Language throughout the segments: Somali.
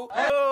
qoriga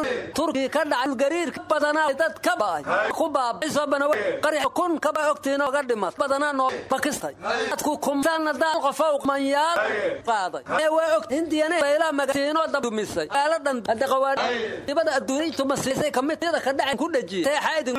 miyaa ka la'yahay badanaa dad ka ba'ay ku qarix kun ka ba ogtiin oga dhimat badanaa noo bakistay dadku kumtaana daal qofow manyaal qaaday ee waa og hindiyana bayla magatiino dumisay aaladan hadda qawaari dibada adduunyada tumasiisay kamidada ka dhacay ku dhajiyay seexaydin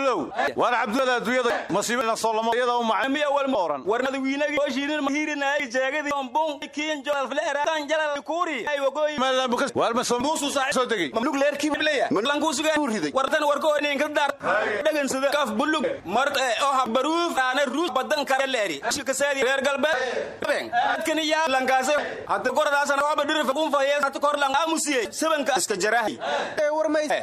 war cabdulada adduunyada masiibada soolamada u macay miya wal mooran warnada wiinagi oo shiirin mahirinay jeegadi ombon kiin jolal fleera tan jalal kuuri ay wagoy ma bukas war ma muusu saac soo degay mamlug leerkii leeya lanku suga riday wartan warko ineen ka dar dhagan sida kaf buluug mar oo habaruuf ana ruus badan kare leeri shilka saadi reer galbeed ben adkani ya lankaase hadda koradaasana waa badhir fakun fayees hadda kor lang. Amusiye sabanka iska jarahi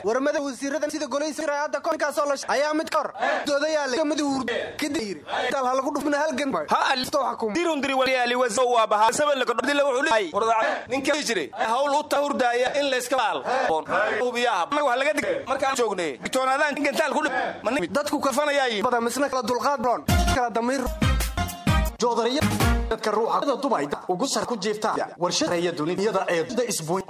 warmada wasiirada sida golaysa hadda konkaasoo la ayaa mid kor doodayaa mid hurd kadib yiri dal ha lagu dhufna halgan ha alisto xukum dirun diri waliyaali waso waa baha. Saban la kadhdi la wuxuu leeyahay ninka jiray hawl u tahurdaya in la iska baal hubiyaha dadku kafanayay bada misna kala dulqaad roon kala damiir joodariya. Dadka ruuxa. Dubay ugu sar ku jiifta. Warshadaya duniyada ee isbuuny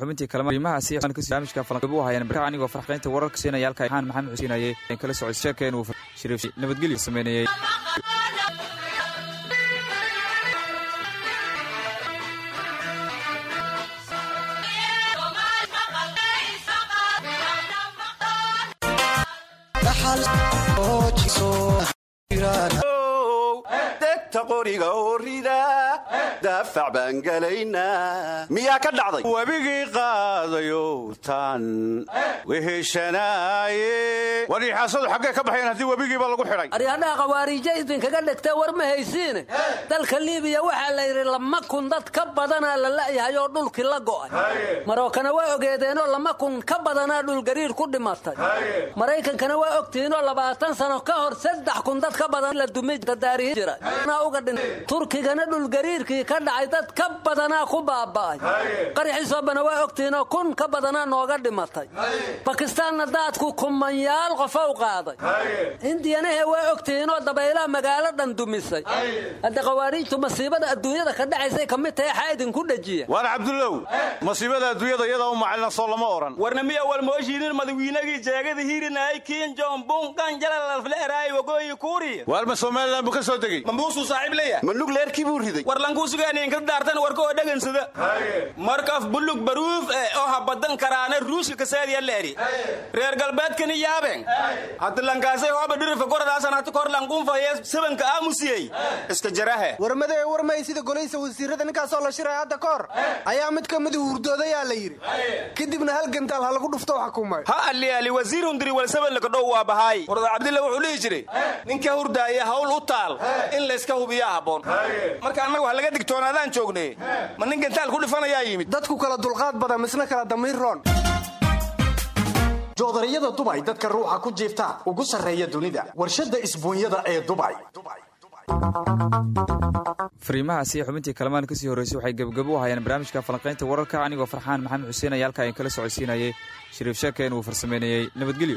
xubintii kalmarimahaasi barnaamijka falanqabu hayaan barka anigoo farxaynta wararka siinaya halka ahaan maxamed xusiinaye kala socod sheekeen uu shariif nabadgelyo sameynayay daafac baan galaynaa miyaa ka dhacday? Webigii qaadayo tan weheshanaaye warixaasadu xaggee ka baxayan haddii webigiiba lagu xidhay. Aryadhaha qawaariijo idinkaga dhegtee war ma haysiine dalka liibiya waxaa la yidhi lama kun dad ka badanaa la la'yahay oo dhulkii la go'ay. Marookana waa ogeedeenoo lama kun ka badanaa dhulgariir ku dhimatay. Maraykankana waa ogtihiinoo labaatan sano ka hor saddex kun dad ka badan la dumay tadaarihin jira uga dhin turkigana dhulgariirkii ka dhacay dad ka badanaa ku baaba'ay. Qaraxiisoobana waa ogtihiinoo kun ka badanaa nooga dhimatay. Bakistaanna daadku kumanyaal qofow qaaday. Hindiyanahe waa ogtihiinoo dabaylaha magaalo dhan dumisay. Hadda qawaariijtu masiibada adduunyada ka dhacaysay ka mid tahay xaa idinku dhajiya. Waar cabdullow masiibada adduunyada iyadaa u macalina soo lama oran. Warna miya walmooshiinin madawiinagii jeegada hirinay kiin jombun qanjalalafleeraay wagooyi kuuri. Waar ma somalilan buu ka soo degey mambuusu saaxiib leeya mamlug leerkii buu riday? War lankuu sugaaniin ka daartan warka oo dhagansada markaf buluug baruuf eh oo habadan karaana ruuska kasaadiya leeri. Reer galbeedkani yaabeen. Hadda lankaasay hooba dhirifa koradaasan hata kor lankuun fayees sabanka aamusiyey. Iska jarahe. Warmada ee warmay sida golaysa wasiirada ninkaasoo la shiray hadda ka hor. Ayaa mid ka mid hurdoodayaa la yidhi. Kadibna hal gantaal ha lagu dhufto xukumay ha ali ali wasiirun diri walsaban lakadhow waa bahaay warda cabdilla wuxuu dhihi jiray ninka hurdaaya hawl u taal in layska hubiyaa habboon. Marka wax laga digtoonaadaan joognay ma nin gantaal ku dhifanayaa yimid. Dadku kala dulqaad bada misna kala damiir roon. Joodariyada dubay dadka ruuxa ku jiifta ugu sarreeya dunida. Warshadda isbuunyada ee dubay fariimahaasi xubintii kalamaan ka sii horreysay waxay gebagabo u hayaan barnaamijka falanqaynta wararka anigoo farxaan maxamed xuseen ayaa halkaa in kala socodsiinayay. Shariif sheekeen uu farsameynayey nabadgelyo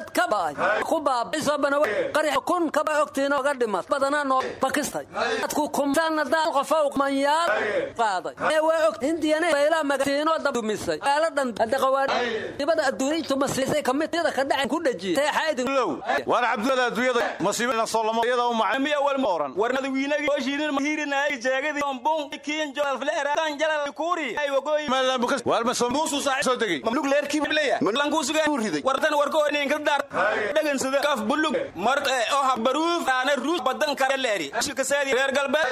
war lama oo lama dad ka ba'ay ku baabaisobana qarix kun kaba ogtiin oga dhimat badanaa noo bakistay dadku kumsaana daal qofow manyaal qaaday ee waa og hindiyana bayla magasiinoo dabdumisay aaladan daqawaadibada adduunyaytu masiisay kamidada ka dhacen ku dhejiyey teexaydin low waar cabdulada adduunyada masiibana soolamo iyada u macay miya wal oran warnada wiinagi ooshiinin mahirinay jeegadi ombung kiin jolal fleera kan jalal kuuri ay wagoy meelan bukas waar ma soo muusu saax soo degay mamluk leerkii bileya lan ku sugaa riday wartan warko ineen ka sida kaf buluug marq ee oo habaruuf ana ruus badan kare leeri shilka saadi reer galbeed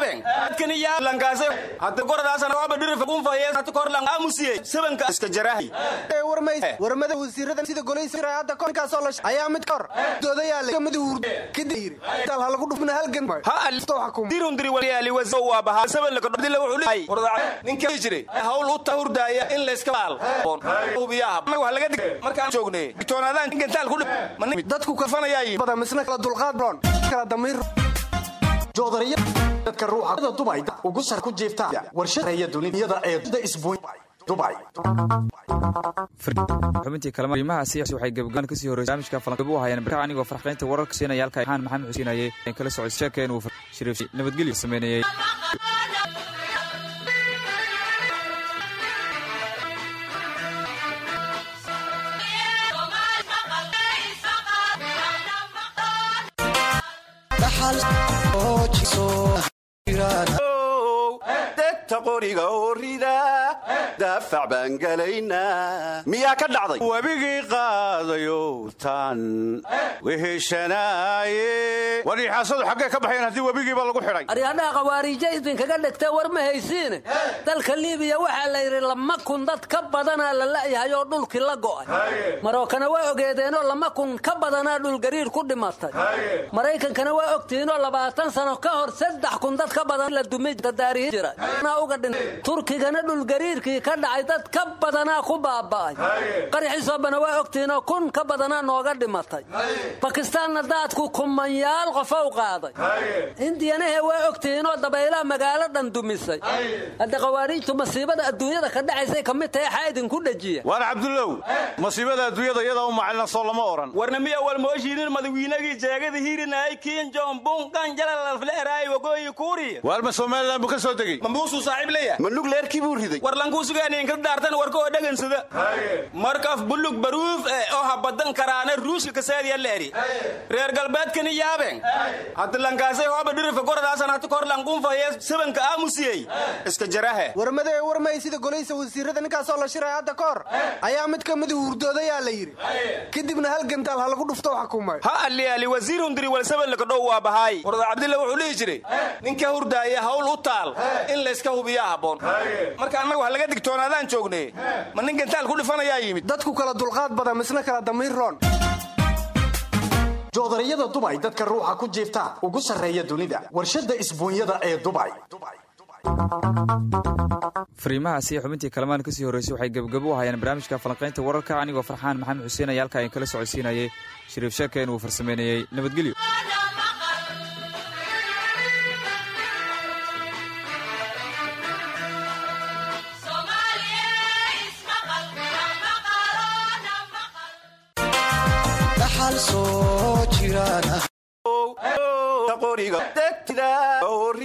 ben adkani ya langaase hadda koradaasana waa badhir fakun fayees hadda kor lan amusiye sabanka iska jarahi. Warmada wasiirada sida golaysa hadda konkaasoo la ayaa mid kor doodayaa la mid hurd kadib yiri dal hal lagu dhufna halgan ha alisto xukum dirun diri waliyaali waso waa baha saban laga dhobdile wuxuu leeyahay wardaca ninka jiray hawl u tahurdaaya in la iska baal hubiyaha wax laga dhig markaan joognay ku dhib dadku kafanayay. Bada misna kala dulqaad roon kala damiir joodariya. Dadka ruuxa. Dubay ugu sar ku jiifta. Warshadaya dunida ee xubintii kalema arrimahaasi waxay gabagabaan ka sii horreysay. Barnaamijka falanqabu hayaan barka anigoo farxaynta wararka siinaya halka xaan maxamed xusiinayay in kala socod sheekeen uu shariif nabadgelyo sameynayay degta daafac baan gelaynaa miyaa ka dhacday? Webigii qaadayow tan weheshanaaye wadhiixaasadu xaggee ka baxayeen haddii webigiiba lagu xidhay. Aryadhaha khawaariija idinkaga dhegtee war ma haysiine. Dalka liibiya waxaa la yidhi lama kun dad ka badanaa la la'yahay oo dhulkii la go'ay. Marookana waa ogeedeenoo lama kun ka badanaa dhulgariir ku dhimatay. Maraykankana waa ogtihiinoo labaatan sano ka hor saddex kun dad ka badan la dumay dadaarihi jira uga dhin turkigana dhulgariirkii ka dhacay dad ka badanaa ku baaba'ay. Qaraxiisoobana waa ogtihiinoo kun ka badanaa nooga dhimatay. Bakistaanna daadku kumanyaal qofow qaaday. Hindiyanahe waa ogtihiinoo dabaylaha magaalo dhan dumisay hadda khawaariijtu masiibada adduunyada ka dhacaysay ka mid tahay xaa idinku dhejiya waar cabdullow masiibada adduunyada iyada u macalina soo lama oran. Warna miya wal mooshiinin madawiinagii jeegada hirinay kiin jombung kan jalal fleeraay wagoyi kuuri waar ma somalilan buu ka soo degey mambuusu saaxiib leeyahay? Ma nugleerkii buu riday? War lankuu sugaanayn ka daartan warka oo dhagansada markaf buluug baruuf ee oo habadan karaana ruushka kasaadiya leeri reer galbeedkani yaabeen. Hadda lankaasay hooba dhirifa koradaasana hata kor lanqun fayees sabanka aamusiyey. Iska jarahe. Warmada ee warmay sida golaysa wasiirada ninkaasoo la shiray hadda ka hor ayaa mid ka mid hurdoodayaa la yidhi. Kadibna hal gantaal ha lagu dhufto xukumay ha ali ali wasiirun diri wal saban laka dhow waa bahaay warda cabdilla wuxuu dhihi jiray ninka hurdaaya hawl u taal in layska hubiyaa habboon. Marka annagu wax laga digtoonaadaan joognay. Ma nin gantaal ku dhifanayaa yimid. Dadku kala dulqaad bada misna kala damiir roon. Joodariyada dubay dadka ruuxa ku jiifta. Ugu sarreeya dunida. Warshadda isbuunyada ee dubai. Fariimahaasi xubintii kalamaan ka sii horreysay waxay gabagabo u hayaan barnaamijka falanqaynta wararka anigoo farxaan maxamed xuseen ayaa halka in kala socodsiinayay. Shariif sheekeen uu farsameynayey nabadgelyo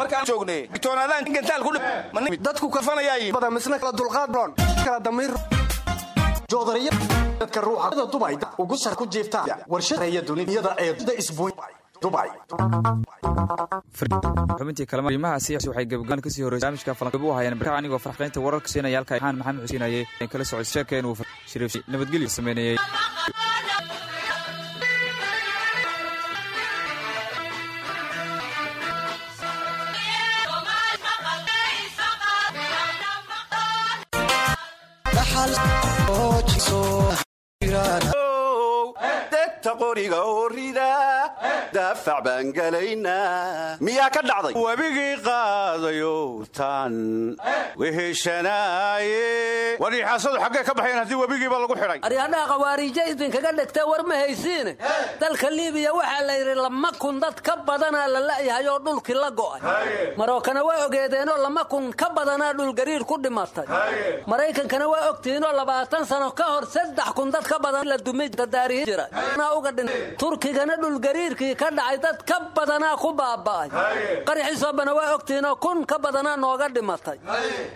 markaan joognay bitoonaadaan gantaal ku dhib dadku kafanayay bada misna kala dulqaad roon kala damiir joodariya. Dadka ruuxa. Dubay ugu sar ku jiifta. Warshada duniyada ee xubintii kalema arrimahaasi waxay gabagabaan ka sii horreysay. Barnaamijka falanqabu u hayaan barka anigoo farxaynta wararka siinaya halka xaan maxamed xusiinayay kala socod sheekeen uu shariif nabadgelyo sameynayay degta qoriga oo rida daafac baan gelaynaa miyaa ka dhacday? Webigii qaadayow tan weheshanaaye wadhiixaasadu xaggee ka baxeen haddii webigiiba lagu xidhay aryadhaha khawaariija idinkaga dhegtee war ma haysiine. Dalka liibiya waxaa la yidhi lama kun dad ka badanaa la la'yahay oo dhulkii la go'ay. Marookana waa ogeedeenoo lama kun ka badanaa dhulgariir ku dhimatay. Maraykankana waa ogtihiinoo labaatan sano ka hor saddex kun dad ka badan la dumay dadaarihi jira uga dhin turkigana dhulgariirkii ka dhacay dad ka badanaa ku baaba'ay. Qaraxiisoobana waa ogtihiinoo kun ka badanaa nooga dhimatay.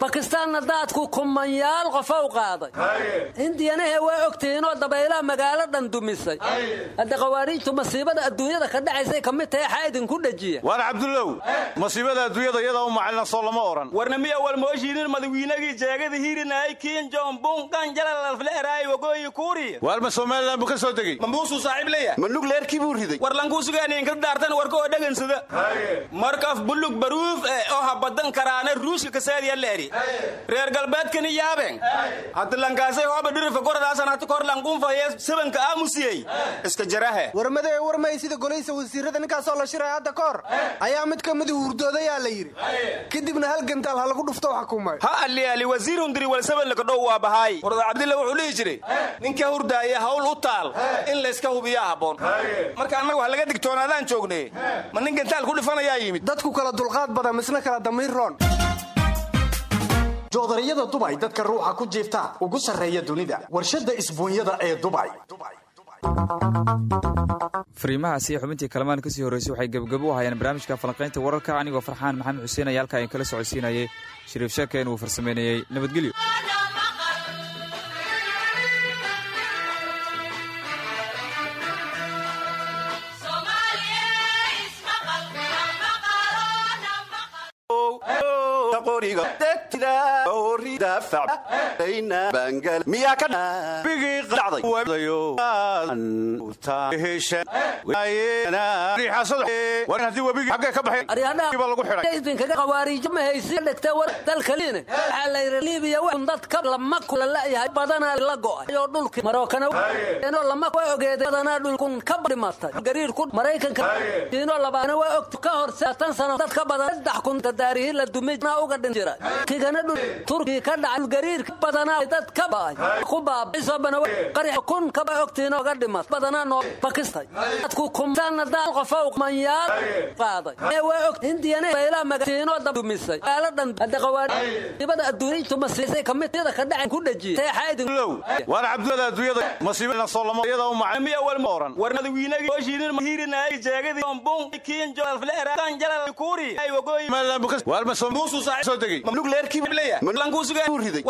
Bakistaanna daadku kumanyaal qofow qaaday. Indiyanahe waa ogtihiinoo dabaylaha magaalo dhan dumisay hadda khawaariijtu masiibada adduunyada ka dhacaysay ka mid tahay xaa idinku dhejiya waar cabdullow masiibada adduunyada iyada u macalina soo lama odhan warna miya walmooshiinin madawiinagii jeegada hiirinaay kiin jombun qanjalalafleeraay wagooyi kuuriya. Waarma somalilan buu ka soo degey mambuusuu saaxiib leeyahay? Ma nugleerkii buu riday? War lankuu sugaaniinka daartan warka oo dhagansada markaf buluug baruuf eh oo ha badan karaana ruushka kasaadiya leeri. Reer galbeedkani yaabeen. Hadda lankaasay hooba dhirifa goradaasan hata kor lanqunfaye sabanka aamusiyey. Iska jarahe. Warmada ee warmay sida golaysa wasiirada ninkaasoo la shiray hadda kahor ayaa mid ka mid hurdoodayaa la yidhi. Kadibna hal gantaal ha lagu dhufto xukumay ha aliyaali wasiirun diri walsaban lakadhow waa bahaay warda cabdilla wuxuu dhihi jiray ninka hurdaaya hawl u taal in layska hubiyaa habboon. Marka annaga wax laga digtoonaadaan joognay ma nin gantaal ku dhifanayaa yimid. Dadku kala dulqaad bada misna kala damiir roon. Joodariyada dubay dadka ruuxa ku jiifta ugu sarreeya dunida. Warshada isbuunyada ee dubay fariimahaasi xubintii kalamaan ka sii horreysay waxay gebagabo u hayaan barnaamijka falanqaynta wararka anigoo farxaan maxamed xuseen ayaa halka ay kala socodsiinayay. Shariif sheekeen uu farsameynayey nabadgelyo miyaa ka webigii dhacday qaadayow tan weheshanaaye war haddii webigii xaggee ka baxeen aryadhaha lagu xidhay idinkaga khawaariija ma haysi dhegtee war dalka liine waxaa la yidhi liibiya wax dad ka lama kun la la'yahay badanaa la go'ay oo dhulkii marookana eenoo lama waa ogeeday badanaa dhulkun ka dhimatay gariir ku maraykanka diinoo labaana waa ogti ka hor saatan sano dad ka badan saddex kun dadaarihi la dumay uga dhin jira kigana dhul turkii ka dhacay gariir ka badanaa dad ka ba'ay ku baabisobana qarax kun ka ba ogtiin oga dhimat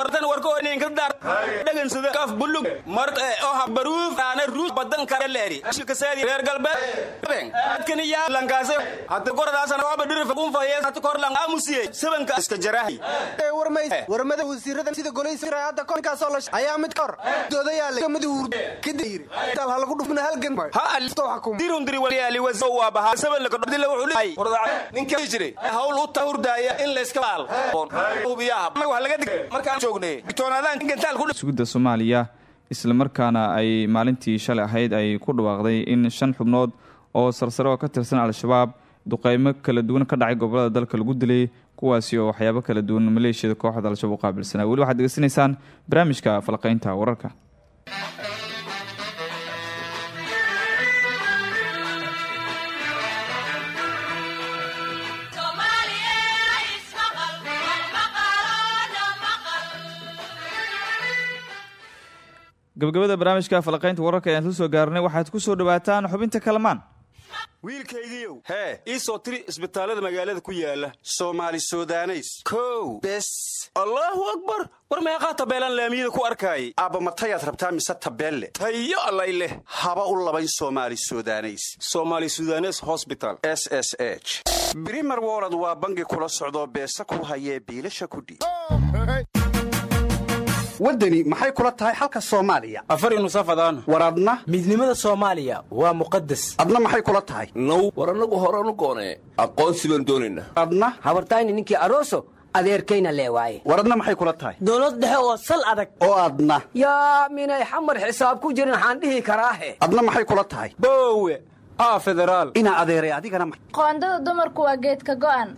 wartan warka oo ninka daar dhagansada kaf buluug mar oo ha baruuf ana ruus badan kare leeri shikasaadi reer galbeed ben kan ya lankaase hadda goradaasana hooba dhirifa kunfaye hata kor lang aamusiyey sabanka iska jarahi ee warmay warmada wasiirada sida golaysa jiray hadda konkaasoo la ayaa mid kahor doodayaa la ka mid hurd kadib yiri dal ha lagu dhufna halgan ha alisto dirun diri waliyaali wazo waa bahaa saban lakadhow wuxuu leeyahay warda ninka jiray hawl u tahurdaaya in layska baal markaan joognay digtoonaadaan gantaal ku sugidda soomaaliya islamarkaana ay maalintii shalay ahayd ay ku dhawaaqday in shan xubnood oo sarsare oo ka tirsan al-shabaab duqeymo kala duwan ka dhacay gobollada dalka lagu dilay kuwaasi oo waxyaabo kala duwan maleeshiyada kooxda al-shabaab u qaabilsanaa. Weli waxaad degeysanaysaan barnaamijka falqaynta wararka gabagabada barnaamijka falaqaynta wararka ayaan soo gaarnay waxaad ku soo dhawaataan xubinta kalamaan. Wiilkaygiiow hee ii soo tiri isbitaallada magaalada ku yaalla soomaali sudaneys. Kow bes. Allaahu akbar! War meeqaa tabeelaan laamiyada ku arkaayay? Aabba matayaad rabtaa mise tabeelle? Tayo allay leh. Haba u labayn soomaali sudaneys. Soomaali sudanes hosbital s s h. Brimer wolod waa bangi kula socdoo beesa ku hayee biilasha kudhiib waddani maxay kula tahay xalka soomaaliya? Afari nusafadaan war adna? Midnimada soomaaliya waa muqadas adna maxay kula tahay? Now war annagu horanu goonee. Aqoonsi baan doonaynaa adna? Habartayni ninkii aroso adeerkayna lee waaye. War adna maxay kula tahay? Dowlad dhexe oo sal adag. Oo adna. Yaa minay xamar xisaab ku jirin waxaan dhihi karaahe. Adna maxay kula tahay? Boowe aa federaal. Inaa adeeray adigana qoondada dumarku waa geedka go'an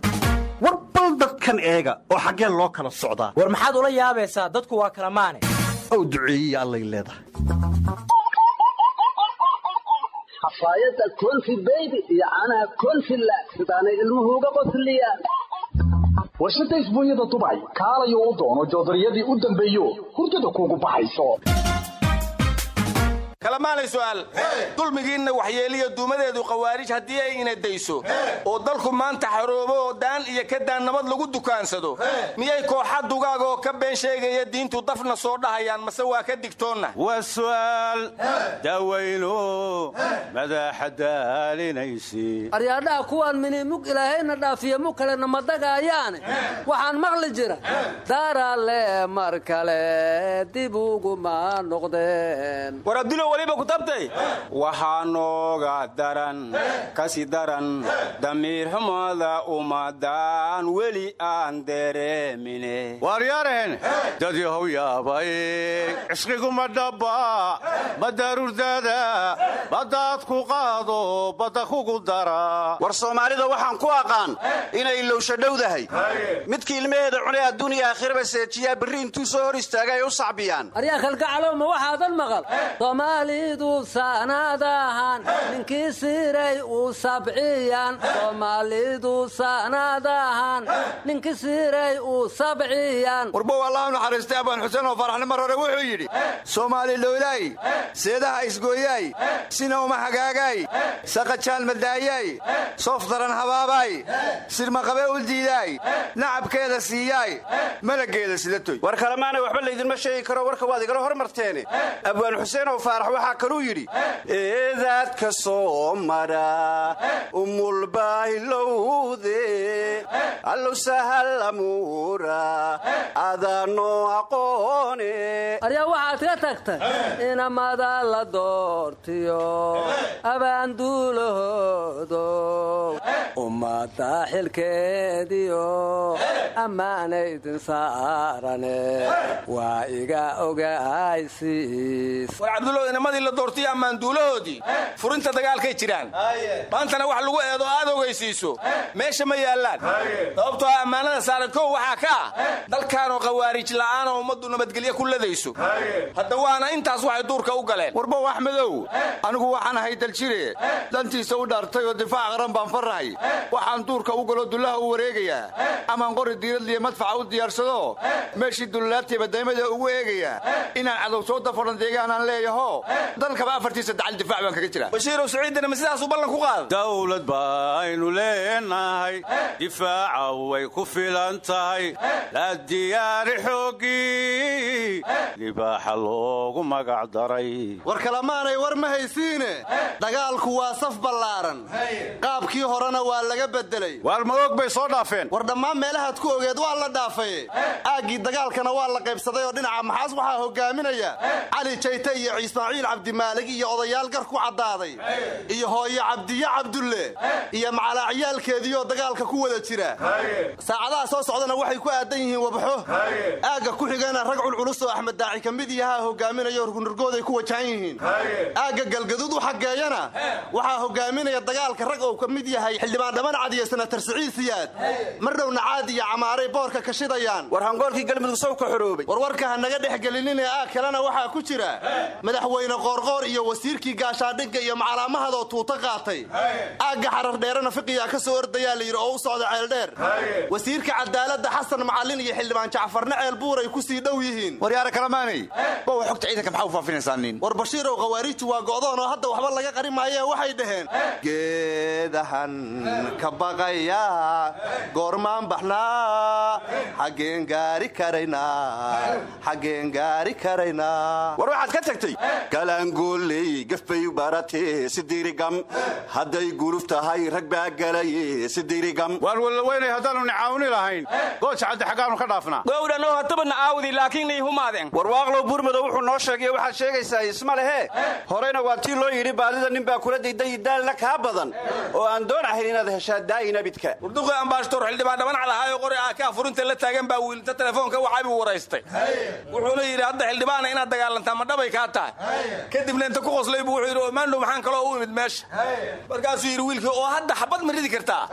bal dadkan eega oo xaggeen loo kala socdaa war maxaad ula yaabaysaa? Dadku waa kala maane. Ow duceeyiya allay leedahay. Xafaayadda konfi beybi iyo caanaha konfi laag sidaanay ilmuhu uga qosliyaan warshada isbuunyada dubay kaalayo u doono joodariyadii u dambeeyo hurdada kuugu baxayso kalamaanay su'aal. Dulmigiinna waxyeeliya duumadeedu khawaarij haddii ay ina dayso. Oo dalku maanta xaroobo oo daan iyo ka daan nabad lagu dukaansado. Miyay kooxa dugaag oo ka been sheegaya diintu dafna soo dhahayaan mase waa ka digtoonna? Waa su'aal. Daawayno madaxa daalinaysi aryaadhaha kuwaan mini mug ilaahayna dhaafiya mug kalena ma dagaayaane waxaan maqli jira. Daaraale mar kale dib uguma noqdeen. War abdulo weliba ku tabtay waxaa nooga daran kasi daran damiir xumada ummadaan weli aan dareemine. Waaryaarehen dad yahow yaabay cisqiguma dhabba madaarurdaada baddaad ku qaado badda kugu dara. War soomaalida waxaan ku aqaan inay ilowsha dhowdahay. Midkii ilmaheeda cunay adduuniya aakhiraba seejiyaa berri intuu soo hor istaaga ay u sacbiyaan. Aryaa kalgacalow ma waxaadan maqal soomaalidu saanaadahan ninkii siray u sabciyan soomaalidu saanaadahan ninkii siray u sabciyan warbow allah u naxariistay abaan xuseen oo faraxni mar hore wuxuu yidhi soomaali lowlaay seedaha isgooyaay sina uma hagaagaay saqajaal madaayaay soof daran habaabaay sirmaqabe u diidaay nacabkeeda siiyaay malageeda sidatoy war kalemaanay waxba laydinma sheegi karo warka waad igala hormarteene. Abwaan xuseen oo faarax waxaa kaluu yidhi eedaadka soo mara umulbaahilowde allow sahallamuura adaanoo aqoone. Aryaa waxaad ka tagtay inamada la doortiyo abaanduulahoodo ummadda xilkeediyo ammaanaydin saarane waa iga ogaysiis war cabdulow inamadii la doortiyo ammaanduulahoodii furinta dagaalkay jiraan. Maantana wax lagu eedo aad ogaysiiso. Meesha ma yaallaan. Sababtoo ah ammaanada saaran kow waxaa ka ah. Dalkaanoo khawaarij la'aanoo ummaddu nabadgelyo ku ladayso. Hadda waana intaas waxay duurka u galeen. Warbow axmedow anigu waxaan ahay daljire. Dantiisa u dhaartay oo difaac qaran baan farrahay. Waxaan duurka u galo dullaha u wareegayaa amaan qori diiradliya madfaca u diyaarsado. Meeshii dullalaabtiiba daymada ugu eegayaa inaan cadow soo dafaran deegaanaan leeyaho dalkaba afartiisa dacal difaac baan kaga jiraa. Bashiirow siciidina ma sidaasuu ballan ku qaada dawlad baynu leenahay difaaca way ku filan tahay. La diyaari xooggii libaaxa loogu magac daray. War kalamaanay war ma haysiine? Dagaalku waa saf ballaaran. Qaabkii horena waa laga beddelay. Waar ma og bay soo dhaafeen? War dhammaan meelahaad ku ogeed waa la dhaafay. Aaggii dagaalkana waa la qaybsaday oo dhinaca maxaas waxaa hogaaminaya cali jayte iyo ismaaciil cabdimaalig iyo odayaal gar ku caddaaday. Iyo hooyo cabdiye cabdulle. Iyo macalaaciyaalkeediioo dagaalka ku wada jira. Saacadaha soo socdana waxay ku aadan yihiin wabxo. Aagga ku xigana rag culculus oo axmed daaci ka mid yahaa hogaaminayo rugnurgooday ku wajahan yihiin. Aagga galgaduud u xaggeeyana waxaa hogaaminaya dagaalka rag oo ka mid yahay xildhibaan dhabancad iyo senatar siciid siyaad. Mar dhowna caad iyo camaaray boorka ka shidayaan. War hangoolkii galmudug sow ka xoroobay. Warwarka ha naga dhex gelinin ee aag kalena waxaa ku jira. Madaxweyne qoorqoor iyo wasiirkii gaashaandhigga iyo macalaamahadoo tuuto qaatay. Aagga xarar dheerena fiqiyaa ka soo ordayaa la yidhi oo u socda ceeldheer wasiirka cadaaladda xasan macallin iyo xildhibaan jacfarne ceel buuray ku sii dhow yihiin. Waryaara kalamaanay bowa xogta ciidanka maxaa u faafinaysaa nin? War bashiirow khawaariijtu waa go'doon oo hadda waxba laga qari maayee waxay dhaheen geedahan ka baqaya goormaan baxnaa xaggeen gaari karaynaa xaggeen gaari karaynaa war waxaad ka tagtay galaangooley gafbay baratee sidirigam hadday guluf tahay rag baa galaye sidirigam waan wallaweynay haddaannu nicaawni lahayn. Gooja cadde xaggaannu ka dhaafnaa. Gowdhanoo hataba nacaawdi laakiin nay humaadeen. Warwaaqlow buurmadow wuxuu noo sheegay waxaad sheegaysaa isma lehe. Horeyna waa tii loo yidhi baadida nin baa kula dayday daalna kaa badan. Oo aan doon ahayn inaad heshaa daa'ina bidka. Warduqi ambaashtor xildhibaan dhaban calahaayo qori ah kaa furinta la taagan baa wiilinta telefoonka waxaa buu waraystay. Wuxuuna yidhi hadda xildhibaana inaad dagaalantaa ma dhabay kaa tahay kadibna inta ku qoslay buu wuxuu yidhi omaandhow maxaan kaloo u imid meesha. Markaasuu yidhi wiilkii oo hadda xabad ma ridi kartaa.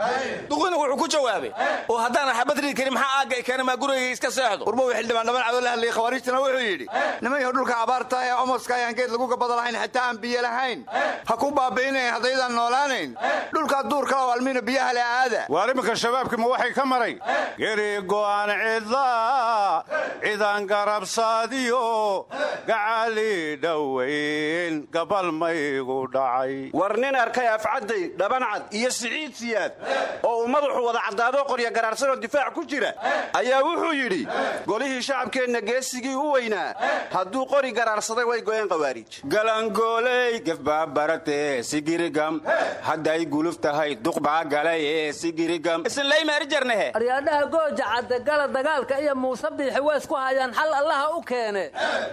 Duqina wuxuu ku jawaabay oo haddaanan xabad ridi karin maxaa aagga keena maa gurigayga iska seexdo? Warbow xildhibaan dhaban cadoo la hadlayay khawaarijtana wuxuu yidhi nimanyaho dhulka abaarta ee omoska ayaan geed lagu gabada lahayn xataa aan biyo lahayn. Ha ku baabi'inayn haddaydaan noolaanayn. Dhulkaa duurkala oo almiina biyaha le aada. Waar shabaabkii ma waxay ka maray? Geri go'aan cidla cidan garabsaadiyo gacali dhowayn gabal maygu dhacay. War nin arkay afcadday dhabancad iyo siciid siyaad oo uu madaxu wada caddaadoo qorya garaarsanoo difaac ku jira ayaa wuxuu yidhi golihii shacabkeenna geesigii u weynaa hadduu qori garaarsaday way go'een qawaariij galangooley gafbaabarate sigirigam hadday guluf tahay duqbaa galaye sigirigam. Isinlaymaarijarnehe aryaadhaha gooja cadde gala dagaalka iyo muuse biixi way isku hayaan xal allaha u keene.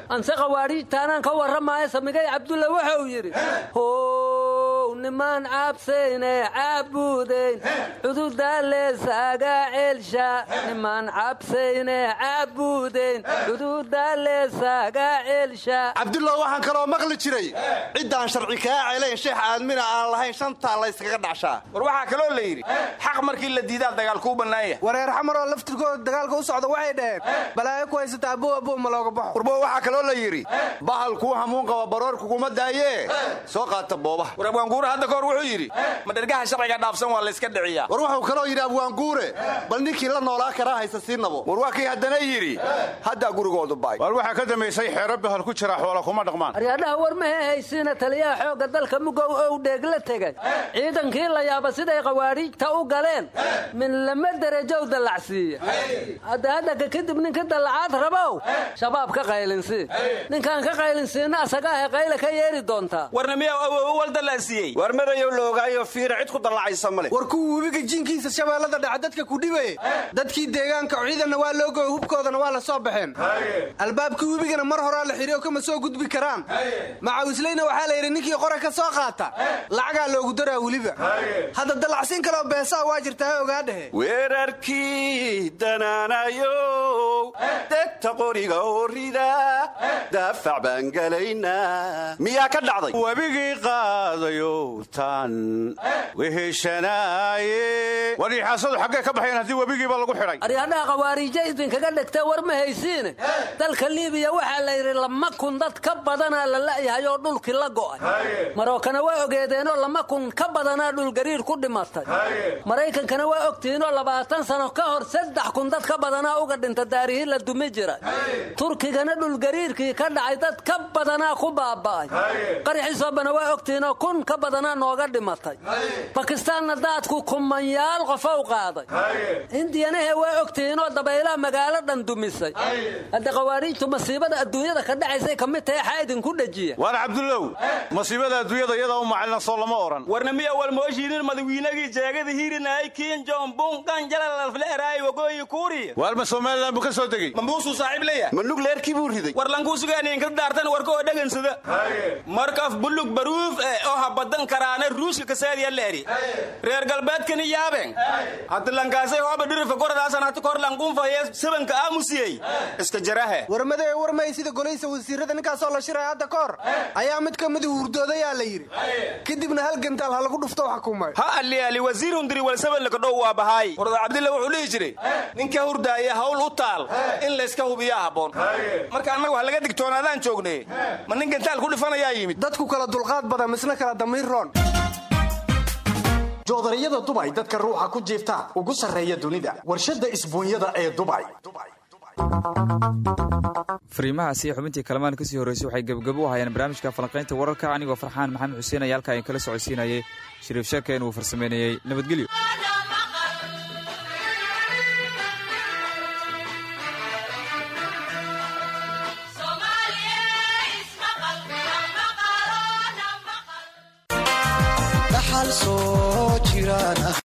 Anse khawaariijtaanaan ka warramaayo samigay cabdulla wuxuu yidhi nimaan caabsayne caabuudayn cududaalleesaagaa ceelsha nimaan caabsayne caabuudayn cududaalleesaagaa ceelsha cabdullah waxaan kaloo maqli jiray. Ciddaan sharci kaa celayn sheex aadmina aan lahayn shantaa layskaga dhacshaa war waxaa kaloo la yidhi xaq markii la diidaa dagaal kuu bannaanya wareer xamaroo laftirkooda dagaalka u socda waxay dhaheen balaayo ku haysata abuu abuu ma looga baxo. Warbo waxaa kaloo la yidhi bahal kuu hamuun qaba baroor kuguma daayee. Soo qaata boobaha hadda kahor wuxuu yidhi ma dhergaha sharciga dhaafsan waa layska dhiciyaa. War wuxuu kaloo yidhi abwaanguure bal ninkii la noolaa karaa haysa sii nabo. War waa kii haddana yidhi haddaa gurigoodu baay. Waar waxaa ka dambaysay xeero bahal ku jira xoola kuma dhaqmaan. Aryaadhaha war mahe haysiina taliyaha xoogga dalka mugow ow dheeg la tegay. Ciidankii la yaaba siday khawaariijta u galeen. Min lama derajow dallacsiiya hadda haddaka kadib ninka dallacaad rabow. Shabaab ka qaylinsii ninkaan ka qaylinsiinna asagaahe qayle ka yeeri doontaa. Warna miyaa awoowo wal dallacsiiyey war madayow la ogaayo fiira cid ku dallacaysa male war kuwa webiga jiinkiisa shabeellada dhaca dadka ku dhibaye dadkii deegaanka ciidanna waa loogoy hubkoodana waa la soo baxeen. Albaabkii webigana mar horaa la xidhiyo kama soo gudbi karaan. Macawisleyna waxaa la yidhi ninkii qora ka soo qaata lacagaa loogu daraa weliba. Hadda dallacsiin kaloo beesaa waa jirtaa ogaadhehe weerarkii danaanayow degta qoriga horrida daafac baan gelaynaa miyaa ka dhacday? Webigii qaadayow tan weheshanaaye wadhiixaasadu xaggee ka baxayan haddii webigiiba lagu xidhay aryaadhaha khawaariija idinkaga dhegtee war ma haysiine? Dalka liibiya waxaa la yidhi lama kun dad ka badanaa la la'yahay oo dhulkii la go'ay. Marookana waa ogeedeenoo lama kun ka badanaa dhulgariir ku dhimatay. Maraykankana waa ogtihiinoo labaatan sano ka hor saddex kun dad ka badanaa uga dhinta daarihii la dumi jiray. Turkigana dhulgariirkii ka dhacay dad ka badanaa ku baaba'ay. Qaraxiisoobana waa ogtihiinoo kun ka badanaa nooga dhimatay. Bakistaanna daadku kumanyaal qofow qaaday. Indiyanahe waa ogtihiinoo dabaylaha magaalo dhan dumisay. Hadda khawaariijtu masiibada adduunyada ka dhacaysay ka mid tahay xaa idinku dhejiya waar cabdullow masiibada adduunyada iyadaa u macalina soo lama odhan warna miya walmooshiinin madawiinagii jeegada hiirinahay kiin jombun qanjalalafleeraay wagooyi kuuriya waalma somalilan buu ka soo degey mambuusuus saaxiib leeya ma nugleerkii buu riday. War lankuu sugaaniinka daartan warka oo dhagansada markaf buluug baruuf eh oo habadan karaana ruushka kasaadiya leeri reer galbeedkani yaabeen. Hadi lankaasay hooba dhirifa koradaasan hati kor lanquunfaye sabanka aamusiyey iska jarahe. Warmade warmay sida golaysa wasiirada ninkaasoo la shiray hadda ka hor. Ayaa mid ka midi hurdoodayaa la yidhi. Kadibna hal gantaal ha lagu dhufto xukumay ha aliali wasiirundiri walsabalka dhow waa bahaay warda cabdilla wuxuu dhihi jiray ninka hurdaaya hawl u taal in layska hubiyaa habboon marka annagu ha laga digtoonaadaan joogne ma nin gantaal ku dhifanayaa yimid. Dadku kala dulqaad badan misna kala damiir joodariyada dubay dadka ruuxa ku jiifta ugu sarreeya dunida. Warshadda isbuunyada ee dubay fariimahaasi xubintii kalamaan ka sii horreysay waxay gebgabo u hayaan barnaamijka falanqaynta wararka anigoo farxaan maxamed xuseen ayaa halkaa in kala socodsiinayay. Shariif sheekeen uu farsameynayey nabadgelyo